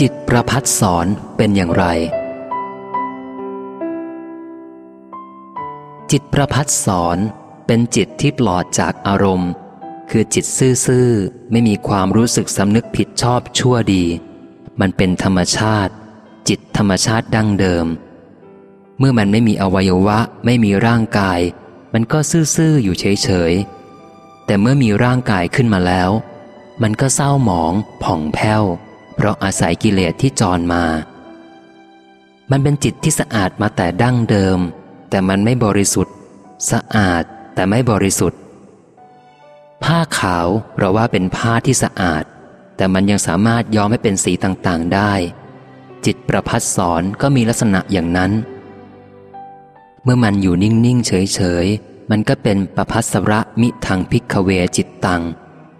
จิตประพัดสอนเป็นอย่างไร จิตประพัดสอนเป็นจิตที่ปลอดจากอารมณ์ คือจิตซื่อๆ ไม่มีความรู้สึกสำนึกผิดชอบชั่วดี มันเป็นธรรมชาติ จิตธรรมชาติดั้งเดิม เมื่อมันไม่มีอวัยวะไม่มีร่างกาย มันก็ซื่อๆ อยู่เฉยๆ แต่เมื่อมีร่างกายขึ้นมาแล้ว มันก็เศร้าหมองผ่องแผ้ว เพราะอาศัยกิเลสที่จรมา มันเป็นจิตที่สะอาดมาแต่ดั้งเดิม แต่มันไม่บริสุทธิ์ สะอาดแต่ไม่บริสุทธิ์ ผ้าขาวเราว่าเป็นผ้าที่สะอาด แต่มันยังสามารถย้อมให้เป็นสีต่างๆได้ จิตประพัดสอนก็มีลักษณะอย่างนั้น เมื่อมันอยู่นิ่งๆเฉยๆมันก็เป็นประพัสระมิทางพิกเวจิตตัง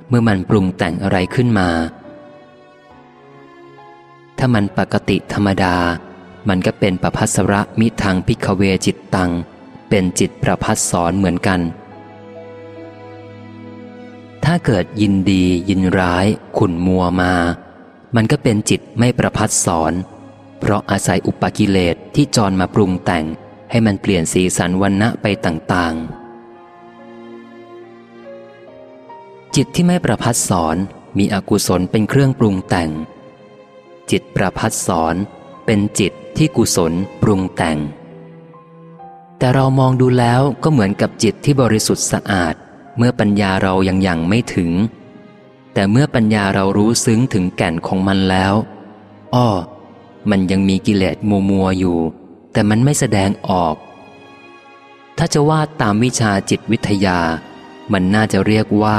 เมื่อมันปรุงแต่งอะไรขึ้นมา ถ้ามันปกติธรรมดา มันก็เป็นประพัสระมิทางพิกเวจิตตัง เป็นจิตประพัสสอนเหมือนกัน ถ้าเกิดยินดียินร้าย ขุนมัวมา มันก็เป็นจิตไม่ประพัสสอน เพราะอาศัยอุปกิเลสที่จรมาปรุงแต่ง ให้มันเปลี่ยนสีสันวันณะไปต่างๆ จิตที่ไม่ประพัสสอนมีอกุศลเป็นเครื่องปรุงแต่ง จิตประพัดสอนเป็นจิตที่กุศลปรุงแต่ง แต่เรามองดูแล้วก็เหมือนกับจิตที่บริสุทธิ์สะอาด เมื่อปัญญาเรายังยังไม่ถึง แต่เมื่อปัญญาเรารู้ซึ้งถึงแก่นของมันแล้วอ้อมันยังมีกิเลสมัวมัวอยู่ แต่มันไม่แสดงออก ถ้าจะว่าตามวิชาจิตวิทยา มันน่าจะเรียกว่า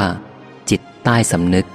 จิตใต้สำนึก